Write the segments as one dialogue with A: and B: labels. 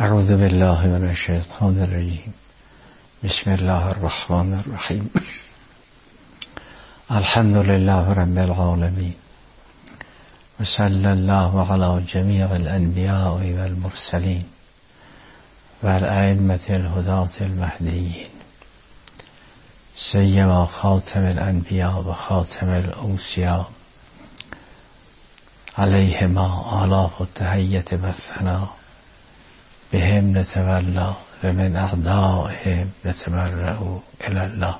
A: أعوذ بالله من الشیطان الرجیم بسم الله الرحمن الرحیم الحمد لله رب العالمين. وصلى الله على جميع الأنبياء والمرسلين والأئمة الهداة المهديين. سيما خاتم الأنبياء وخاتم الأوسياء عليهما آلاف التحية والثناء. بهم نتولى ومن أعدائهم نتبرأ إلى الله.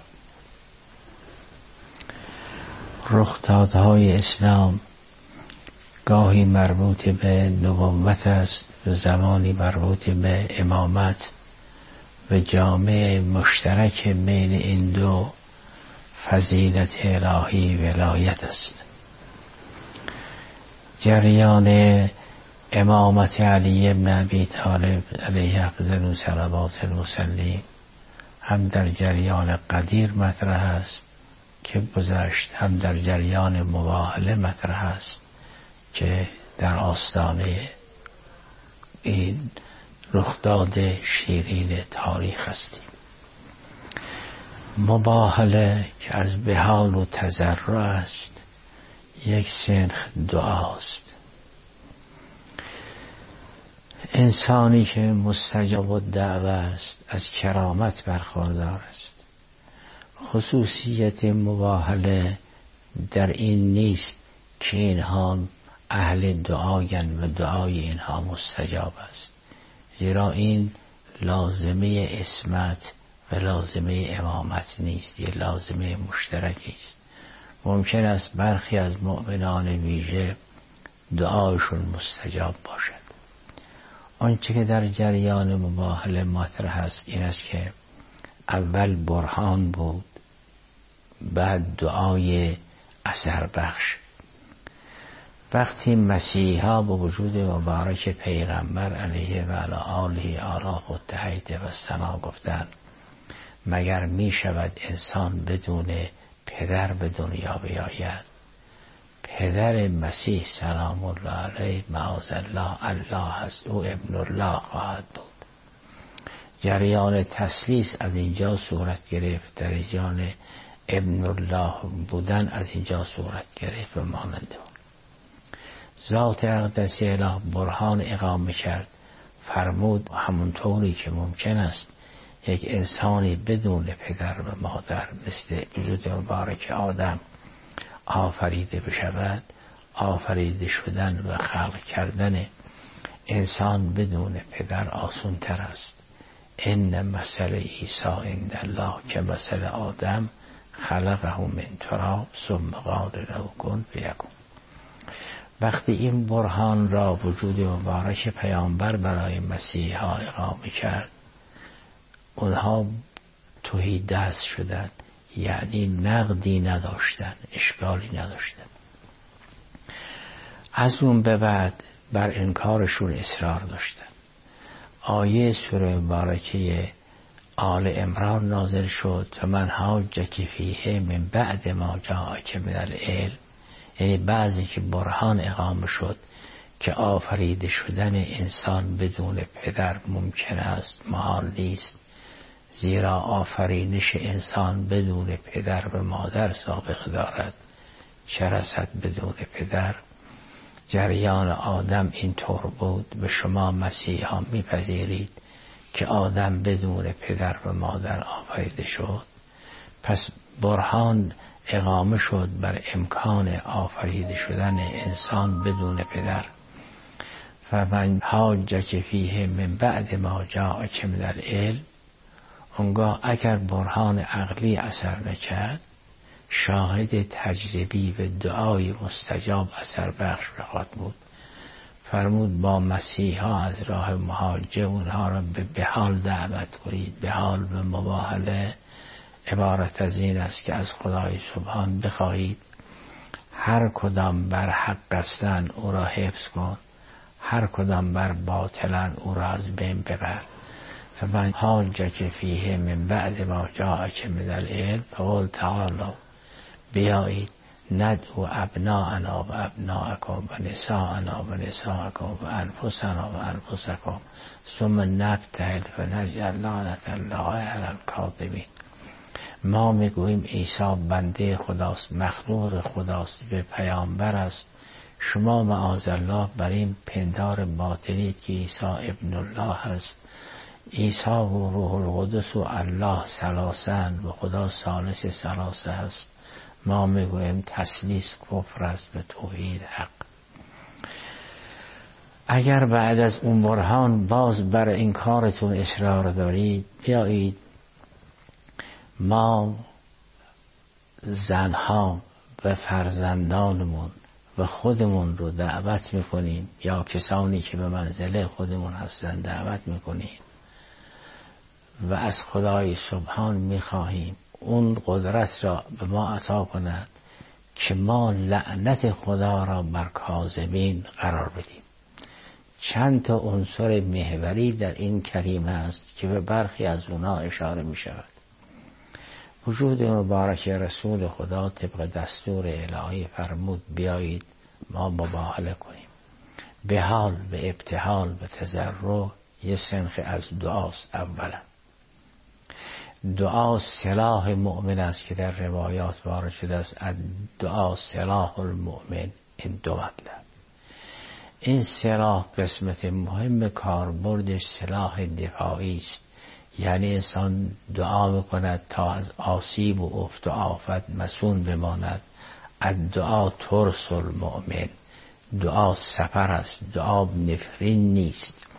A: رخدادهای اسلام گاهی مربوط به نبوت است و زمانی مربوط به امامت و جامعه مشترک بین این دو فضیلت الهی ولایت است. جریان امامت علی ابن ابی طالب علیه افضل صلوات المسلیم هم در جریان قدیر مطرح است که گذشت هم در جریان مباهله مطرح است که در آستانه این رخداد شیرین تاریخ هستیم. مباهله که از بحال و تذرع است یک سنخ دعاست. انسانی که مستجاب و دعوه است از کرامت برخوردار است. خصوصیت مباهله در این نیست که اینها اهل دعاین و دعای اینها مستجاب است. زیرا این لازمه اسمت و لازمه امامت نیست یه لازمه مشترکی است. ممکن است برخی از مؤمنان ویژه دعایشون مستجاب باشد آنچه که در جریان مباهله مطرح است این است که اول برهان بود بعد دعای اثر بخش وقتی مسیحا با وجود مبارک پیغمبر علیه و علی آله آلاف و تحیید و سنا گفتن مگر می شود انسان بدون پدر به دنیا بیاید؟ پدر مسیح سلام الله علیه معاذ الله الله هست او ابن الله خواهد بود. جریان تسلیس از اینجا صورت گرفت در جریان ابن الله بودن از اینجا صورت گرفت و ماننده ذات اقدسی اله برهان اقامه کرد فرمود همونطوری که ممکن است یک انسانی بدون پدر و مادر مثل وجود مبارک آدم آفریده بشود آفریده شدن و خلق کردن انسان بدون پدر آسون تر است. ان مثل عیسی عند الله که مثل آدم خلقه من تراب ثم قال له کن فیکون. وقتی این برهان را وجود مبارک پیامبر برای مسیحا اقامه کرد اونها توهی دست شدند. یعنی نقدی نداشتن اشکالی نداشتن. از اون به بعد بر انکارشون اصرار داشتن. آیه سوره مبارکه آل امران نازل شد. و من حاجک فیه من بعد ما که من العلم. یعنی بعضی که برهان اقامه شد که آفریده شدن انسان بدون پدر ممکن است محال نیست. زیرا آفرینش انسان بدون پدر و مادر سابق دارد. چه رسد بدون پدر؟ جریان آدم اینطور بود به شما مسیحا میپذیرید که آدم بدون پدر و مادر آفریده شد. پس برهان اقامه شد بر امکان آفریده شدن انسان بدون پدر. فمن حاجک فیه من بعد ما جاءک من العلم اونگاه اگر برهان عقلی اثر نکرد شاهد تجربی و دعای مستجاب اثر بخش بخواد بود. فرمود با مسیحا از راه مهاجه اونها را به بحال دعوت کنید. بحال به مباهله عبارت از این است که از خدای سبحان بخواهید. هر کدام بر حق هستن او را حفظ کن. هر کدام بر باطلن او را از بین ببر فمن حاجک فیه من بعد ما جاءک من العلم فقل تعالی بیایید ندعو ابناءنا و ابناءکم و نساءنا و نساءکم و انفسنا و انفسکم. ثم نبتهل و نجعل لعنت الله علی الکاذبین ما می‌گوییم عیسی بنده خداست مخلوق خداست به پیامبر است. شما معاذ الله بر این پندار باطنید که عیسی ابن الله است عیسی و روح القدس و الله سلاسن و خدا سالس سلاسه است. ما می‌گوییم تسلیس کفر است به توحید حق. اگر بعد از اون برهان باز بر این کارتون اصرار دارید بیایید ما زنها و فرزندانمون و خودمون رو دعوت می‌کنیم یا کسانی که به منزله خودمون هستن دعوت می‌کنیم. و از خدای سبحان می‌خواهیم. اون قدرت را به ما عطا کند که ما لعنت خدا را بر کاظمین قرار بدیم. چند تا عنصر محوری در این کلمه است که به برخی از اونا اشاره می شود وجود مبارک رسول خدا طبق دستور الهی فرمود بیایید ما مباهله کنیم. به حال به ابتحال به تذرع یه سنخ از دعاست اولا. دعا سلاح مؤمن است که در روایات وارد شده است. دعا سلاح المؤمن این دو مطلب. این سلاح قسمت مهم کاربردش سلاح دفاعی است. یعنی انسان دعا می‌کند تا از آسیب و افت و آفت مسون بماند. دعا ترس المؤمن. دعا سفر است. دعا نفرین نیست.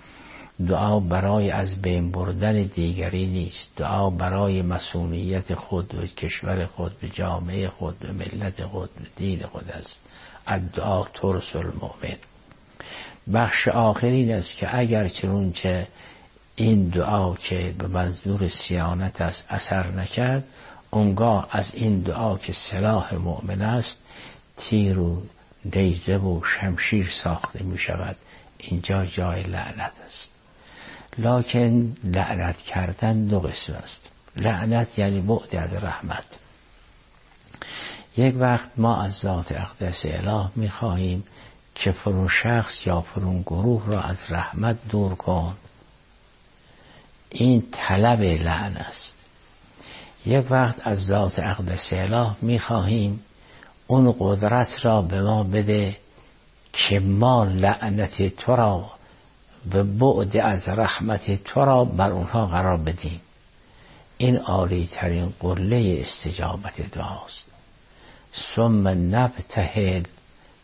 A: دعا برای از بین بردن دیگری نیست. دعا برای مسئولیت خود و کشور خود به جامعه خود به ملت خود به دین خود است. دعا ترس المؤمن. بخش آخرین است که اگر چه این دعا که به منظور سیانت است اثر نکرد اونگاه از این دعا که سلاح مؤمن است تیر و نیزه و شمشیر ساخته می شود اینجا جای لعنت است. لکن لعنت کردن دو قسم است. لعنت یعنی بعد از رحمت. یک وقت ما از ذات اقدس اله می خواهیم که فرون شخص یا فرون گروه را از رحمت دور کن. این طلب لعن است. یک وقت از ذات اقدس اله می خواهیم اون قدرت را به ما بده که ما لعنت تو را و بعد از رحمت تو را بر اونها قرار بدیم. این عالی ترین قله استجابت دعاست. ثم نبتهل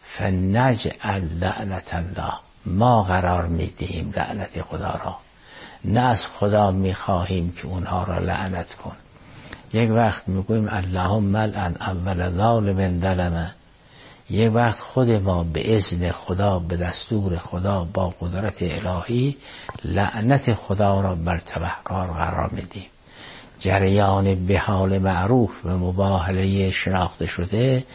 A: فنجعل لعنت الله. ما قرار میدیم لعنت خدا را. نه از خدا می‌خواهیم که اونها را لعنت کن. یک وقت می‌گویم اللهم ملعن اول ظالم ظلمه یک وقت خود ما به اذن خدا به دستور خدا با قدرت الهی لعنت خدا را بر تبهکار قرار میدیم. جریان به حال معروف و مباهله شناخته شده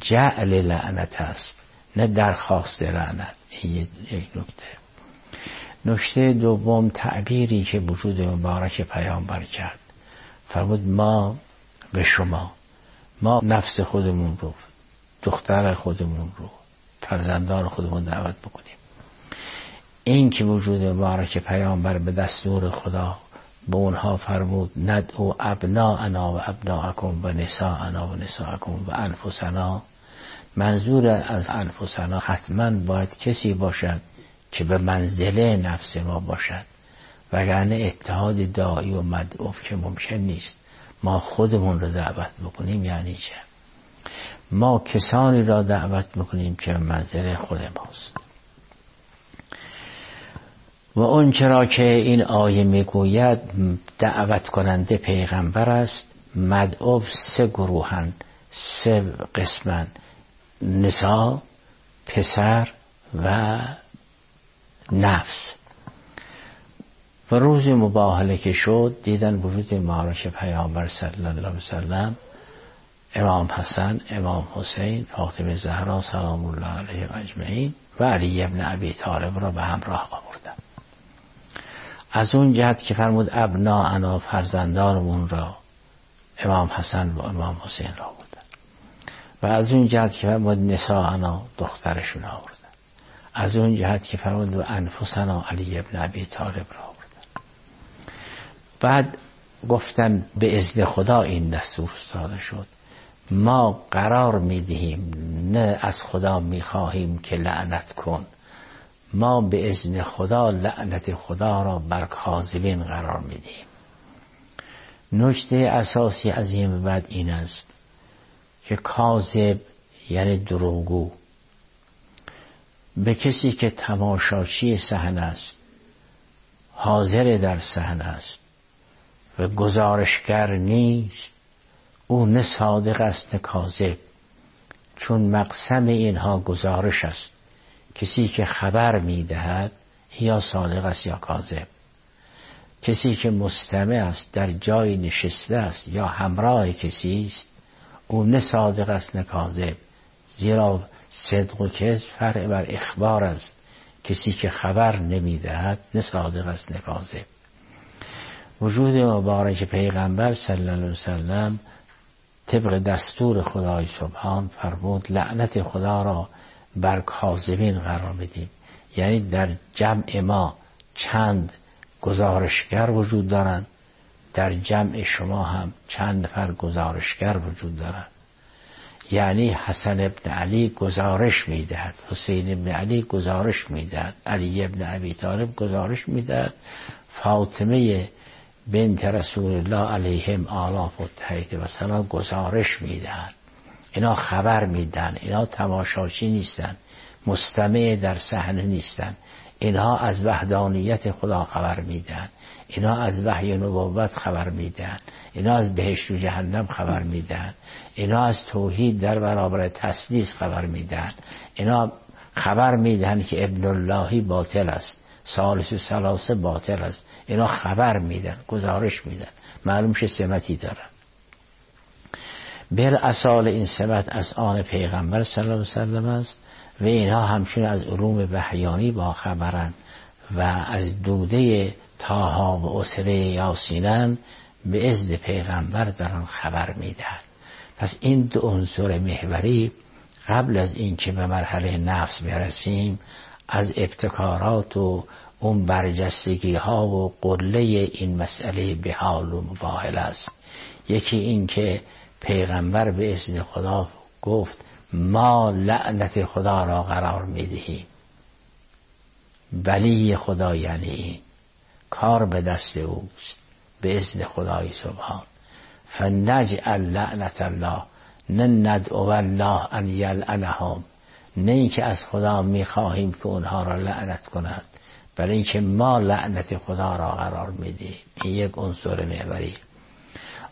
A: جعل لعنت است نه درخواست لعنت. این یک نکته. نکته دوم تعبیری که وجود مبارک پیامبر کرد. فرمود ما به شما ما نفس خودمون رو دختر خودمون رو فرزندان خودمون دعوت بکنیم. این که وجود مبارک پیامبر به دستور خدا به اونها فرمود ندعو انا و ابناءکم و انا و نساءکم و انفسنا. منظور از انفسنا حتما باید کسی باشد که به منزله نفس ما باشد. وگرنه اتحاد دایی و مدعوف که ممکن نیست ما خودمون رو دعوت بکنیم یعنی چه؟ ما کسانی را دعوت می‌کنیم که منظر خود ماست. و اون چرا که این آیه می‌گوید دعوت کننده پیغمبر است مدعو سه گروهن سه قسمن نسا پسر و نفس. و روز مباهله که شد دیدن وجود معارش پیامبر صلی الله علیه وسلم امام حسن امام حسین فاطمه زهرا سلام الله علیه اجمعین و علی ابن ابی طالب را به همراه آوردن. از اون جهت که فرمود ابنا انا فرزندانمون را امام حسن و امام حسین را آوردن. و از اون جهت که فرمود نساءنا دخترشون آوردن. از اون جهت که فرمود و انفسنا علی ابن ابی طالب را آوردن. بعد گفتن به ازن خدا این دستور استاده شد. ما قرار می‌دهیم نه از خدا می‌خواهیم که لعنت کن. ما به ازن خدا لعنت خدا را بر کاذبین قرار می‌دهیم. نکته اساسی از این بعد این است که کاذب یعنی دروغگو. به کسی که تماشاچی صحنه است حاضر در صحنه است و گزارشگر نیست او نه صادق است نه کاذب. چون مقسم اینها گزارش است. کسی که خبر می‌دهد یا صادق است یا کاذب. کسی که مستمع است در جای نشسته است یا همراه کسی است او نه صادق است نه کاذب. زیرا صدق و کذب فرع بر اخبار است. کسی که خبر نمی‌دهد نه صادق است نه کاذب. وجود مبارک پیغمبر صلی الله علیه وسلم طبق دستور خدای سبحان فرمود لعنت خدا را بر کاذبین قرار بدیم. یعنی در جمع ما چند گزارشگر وجود دارند در جمع شما هم چند نفر گزارشگر وجود دارند. یعنی حسن ابن علی گزارش می‌دهد حسین ابن علی گزارش می‌دهد علی ابن ابی طالب گزارش می‌دهد فاطمه بنت رسول الله علیهم آلاف و تحید و سلام گزارش می‌دهد. اینا خبر میدن اینا تماشاچی نیستن مستمع در صحنه نیستن. اینها از وحدانیت خدا خبر میدن. اینا از وحی نبوت خبر میدن. اینا از بهشت و جهنم خبر میدن. اینا از توحید در برابر تسلیس خبر میدن. اینا خبر میدن که ابن اللهی باطل است. سالس سلاسه باطل است. اینا خبر میدن گزارش میدن. معلوم شه سمتی دارن. بر اصال این سمت از آن پیغمبر صلی الله علیه وسلم است و اینها همچون از علوم وحیانی با خبرن و از دوده تاها و اسره یاسینن به ازد پیغمبر دارن خبر می‌دهد پس این دو عنصر محوری قبل از اینکه به مرحله نفس برسیم از ابتکارات و اون برجستگی ها و قله این مسئله به حال و مباهل است. یکی این که پیغمبر به اذن خدا گفت ما لعنت خدا را قرار می‌دهیم. ولی خدا یعنی این. کار به دست اوست. به اذن خدای سبحان. فنجعل لعنت الله نه ندعو الله ان یلعنهم. نه اینکه از خدا می‌خواهیم که اونها را لعنت کند برای اینکه ما لعنت خدا را قرار میدیم. این یک عنصر محوری.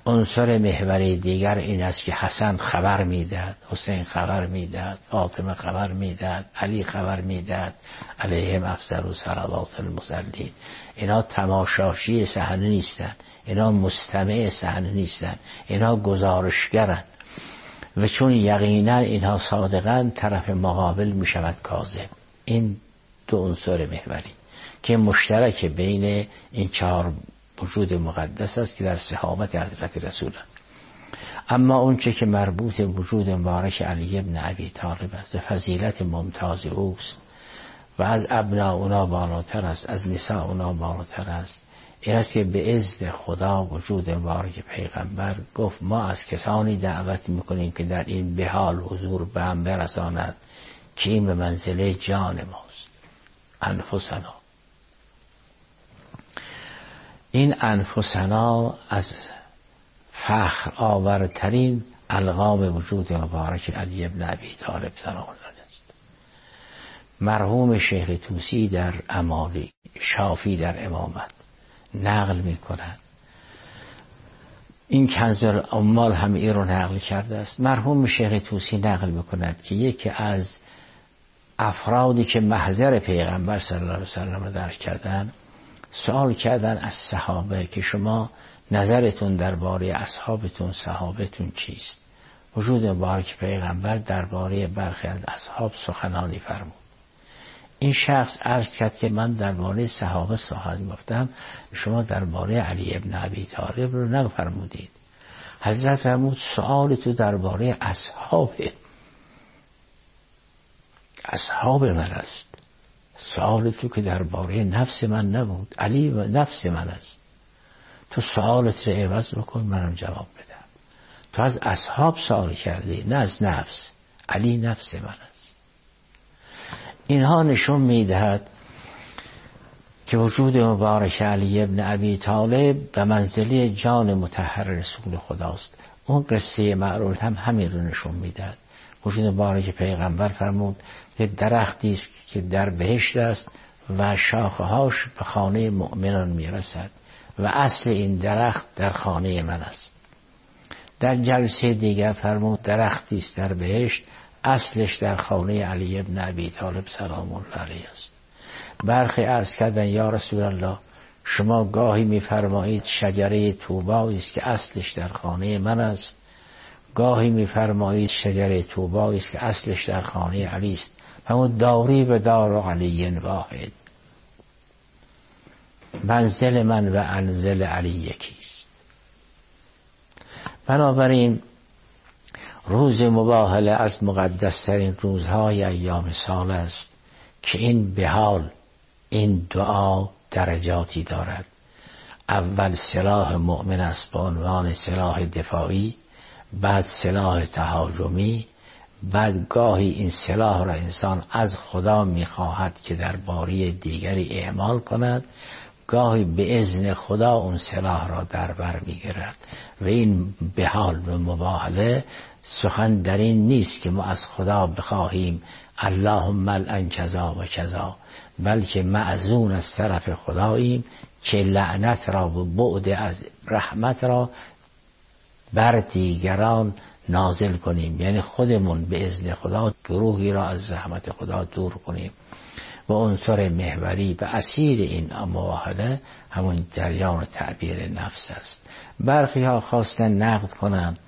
A: عنصر محوری دیگر این است که حسن خبر می‌داد حسین خبر می‌داد فاطمه خبر می‌داد علی خبر می‌داد علیهم افسر و صلوات المسلین اینا تماشاشی صحنه نیستن اینا مستمع صحنه نیستن اینا گزارشگرن. و چون یقینا اینها صادقن طرف مقابل می شود کاذب. این دو عنصر محوری که مشترک بین این چهار وجود مقدس است که در صحابت حضرت رسول اما اونچه که مربوط وجود مبارک علی ابن ابی طالب است فضیلت ممتاز اوست و از ابنا اونا بالاتر است از نساء اونا بالاتر است. این است که به ازد خدا وجود مبارک پیغمبر گفت ما از کسانی دعوت می‌کنیم که در این بحال حضور به هم برساند که این به منزله جان ماست. انفسنا. این انفسنا از فخر آورترین القاب وجود مبارک علی ابن ابی طالب سلام است. مرحوم شیخ توسی در امالی شافی در امامت. نقل می کند این کنزل امال هم ای رو نقل کرده است. مرحوم شیخ توسی نقل می کند که یکی از افرادی که محضر پیغمبر صلی الله علیه وسلم درک کردن سوال کردن از صحابه که شما نظرتون درباره اصحابتون صحابتون چیست؟ وجود مبارک پیغمبر درباره برخی از اصحاب سخنانی فرمود. این شخص عرض کرد که من درباره صحابه سخن گفتم. شما درباره علی ابن ابی طالب رو نفرمودید. حضرت فرمود سوال تو درباره اصحاب اصحاب من است. سوال تو که درباره نفس من نبود. علی نفس من است. تو سوالت رو عوض بکن منم جواب بدم. تو از اصحاب سوال کردی نه از نفس. علی نفس من است. اینها نشون می‌دهد که وجود مبارک علی ابن ابی طالب به منزله جان متحر رسول خداست. اون قصه معروف هم همین رو نشون می‌دهد. وجود مبارک پیغمبر فرمود که درختی است که در بهشت است و شاخهاش به خانه مؤمنان می‌رسد و اصل این درخت در خانه من است. در جلسه دیگر فرمود درختی است در بهشت اصلش در خانه علی ابن ابی طالب سلام الله علیه است. برخی از کردن یا رسول الله شما گاهی میفرمایید شجره توبا است که اصلش در خانه من است. گاهی میفرمایید شجره توبا است که اصلش در خانه علی است. همون داری به دار علی واحد. منزل من و انزل علی یکیست. بنابراین روز مباهله از مقدسترین روزهای ایام سال است که این به حال این دعا درجاتی دارد. اول سلاح مؤمن است به عنوان سلاح دفاعی بعد سلاح تهاجمی بعد گاهی این سلاح را انسان از خدا می‌خواهد که در باری دیگری اعمال کند گاهی به ازن خدا اون سلاح را در بر می‌گیرد. و این به حال و مباهله سخن در این نیست که ما از خدا بخواهیم اللهم الان کذا و کذا بلکه معزون از طرف خداییم که لعنت را و بعد از رحمت را بر دیگران نازل کنیم. یعنی خودمون به ازن خدا گروهی را از رحمت خدا دور کنیم. و عنصر محوری و اسیر این مواهده همون جریان تعبیر نفس است. برخی ها خواستن نقد کنند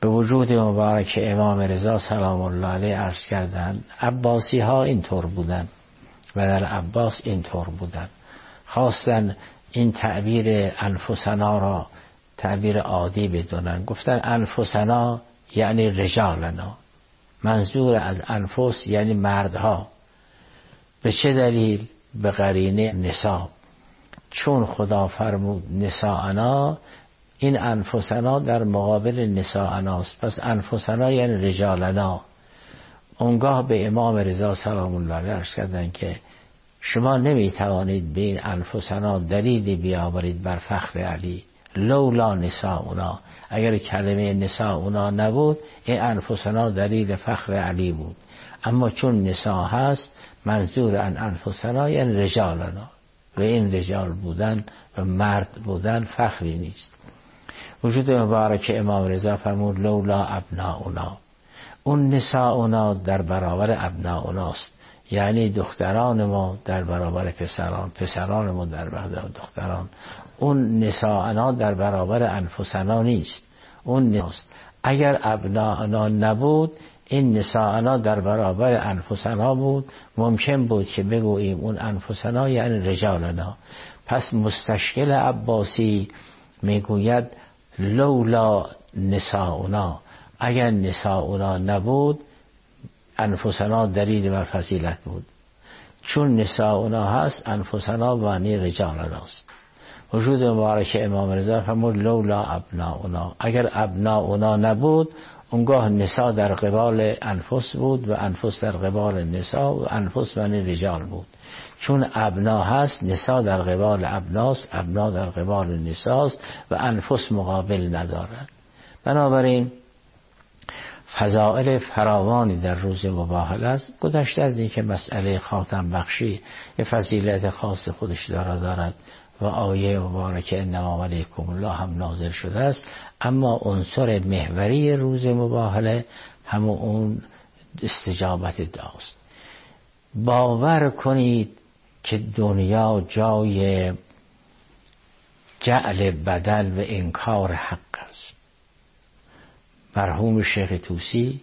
A: به وجود مبارک امام رضا سلام الله علیه عرض کردند عباسی ها اینطور بودن و در عباس اینطور بودن. خواستن این تعبیر انفسنا را تعبیر عادی بدونن. گفتن انفسنا یعنی رجالنا. منظور از انفس یعنی مردها. به چه دلیل؟ به قرینه نسا چون خدا فرمود نساءنا این انفسنا در مقابل نساءناست. پس انفسنا یعنی رجالنا. اونگاه به امام رضا سلام الله علیه کردن که شما نمی توانید به این انفسنا دلیلی بیاورید بر فخر علی. لولا نسا اونا. اگر کلمه نسا اونا نبود این انفسنا دلیل فخر علی بود. اما چون نسا هست منظور ان انفسنا یعنی رجالنا. و این رجال بودن و مرد بودن فخری نیست. وجود مبارک امام رضا فرمود لولا ابناؤنا. اون نساؤنا در برابر ابناؤناست. یعنی دختران ما در برابر پسران پسران ما در برابر دختران. اون نساءنا در برابر انفسنا نیست. اون نیست. اگر ابناءنا نبود این نساءنا در برابر انفسنا بود. ممکن بود که بگوییم اون انفسنا یعنی رجالنا. پس مستشکل عباسی می‌گوید لولا نساؤنا. اگر نساؤنا نبود انفسنا دلیل بر فضیلت بود. چون نساؤنا هست انفسنا معنی رجالناست وجود مبارک امام رضا فرمود لولا ابناؤنا اگر ابناؤنا نبود اونگاه نسا در قبال انفس بود و انفس در قبال نسا و انفس معنی رجال بود. چون ابنا هست نسا در قبال ابناست ابنا در قبال نساست و انفس مقابل ندارد. بنابراین فضائل فراوانی در روز مباهل است. گذشته از اینکه مسئله خاتم بخشی یه فضیلت خاص خودش داره دارد و آیه مبارک انما علیکم الله هم نازل شده است. اما عنصر محوری روز مباهله همون اون استجابت داست. باور کنید که دنیا جای جعل بدل و انکار حق است. مرحوم شیخ توسی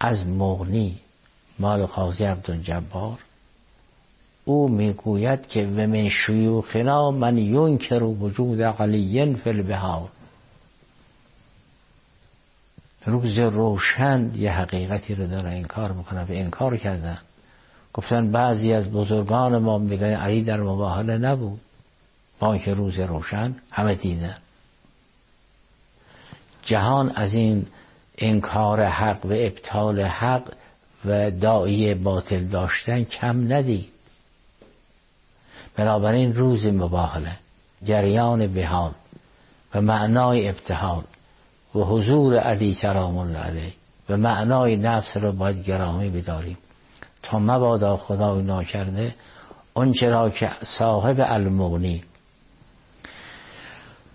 A: از مغنی مال قاضی عبدالجبار او می‌گوید که و من شیوخنا من ینکر وجود علی فی البهار روز روشن یه حقیقتی رو داره انکار می‌کنه و انکار کردن گفتن بعضی از بزرگان ما میگن علی در مباهله نبود. با که روز روشن همه دیدن جهان از این انکار حق و ابطال حق و دایی باطل داشتن کم ندید. بنابراین روز مباهله جریان بهان و معنای ابتحال و حضور علی سلام الله علیه و معنای نفس رو باید گرامی بداریم. تا مبادا خدای ناکرده آنچه را که صاحب المغنی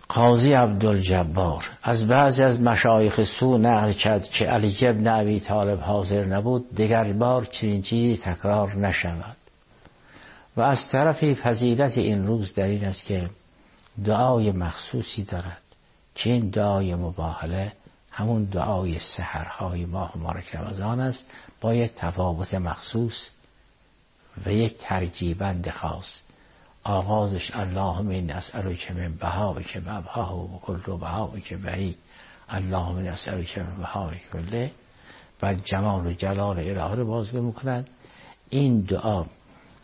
A: قاضی عبدالجبار. از بعضی از مشایخ سو نقل کرد که علی ابن ابی طالب حاضر نبود دیگر بار چنین چیزی تکرار نشود. و از طرفی فضیلت این روز در این است که دعای مخصوصی دارد که این دعای مباهله همون دعای سحرهای ماه مبارک رمضان است با یک تفاوت مخصوص و یک ترجیبند خاص. آغازش اللهم این اسألو که من بها که مبها و کل رو بها که بهی اللهم این اسألو که من بها کله و جمال و جلال الهه رو بازگو می‌کنند این دعا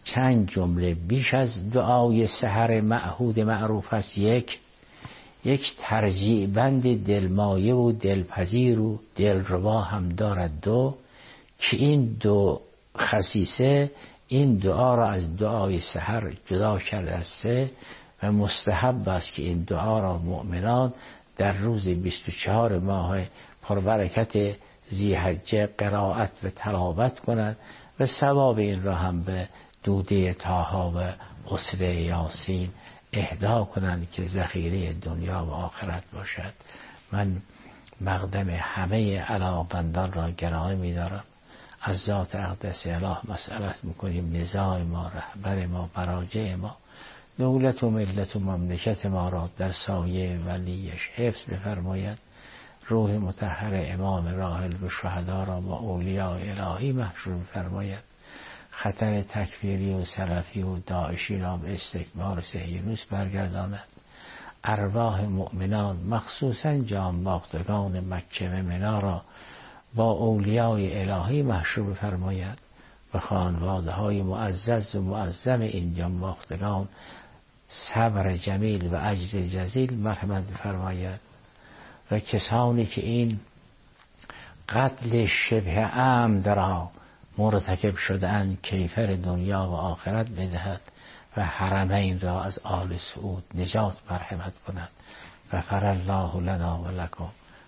A: چند جمله بیش از دعای سحر معهود معروف است. یک یک ترجیع بند دلمایه و دلپذیر و دلروا هم دارد. دو که این دو خصیصه این دعا را از دعای سحر جدا کرده است و مستحب است که این دعا را مؤمنان در روز 24 ماه پربرکت زیحجه قرائت و تلاوت کنند و ثواب این را هم به دوده تاها و اسره یاسین اهدا کنند که ذخیره دنیا و آخرت باشد. من مقدم همه علاقبندان را گرای میدارم از ذات اقدس اله مسئلت می‌کنیم نزاع ما رهبر ما براجع ما. دولت و ملت و مملکت ما را در سایه ولیش حفظ بفرماید. روح متحر امام راحل و شهدا را با اولیاء الهی محشور بفرماید خطر تکفیری و سلفی و داعشی را به استکبار سهیونوس برگرداند. ارواح مؤمنان مخصوصا جان باختگان مکه و منا را با اولیای الهی محشور فرماید و خانواده های معزز و معظم این جان باختگان صبر جمیل و اجر جزیل مرحمت فرماید. و کسانی که این قتل شبه عمد را مرتکب شدن کیفر دنیا و آخرت بدهد و حرمین را از آل سعود نجات مرحمت کند. و الله لنا و لکم.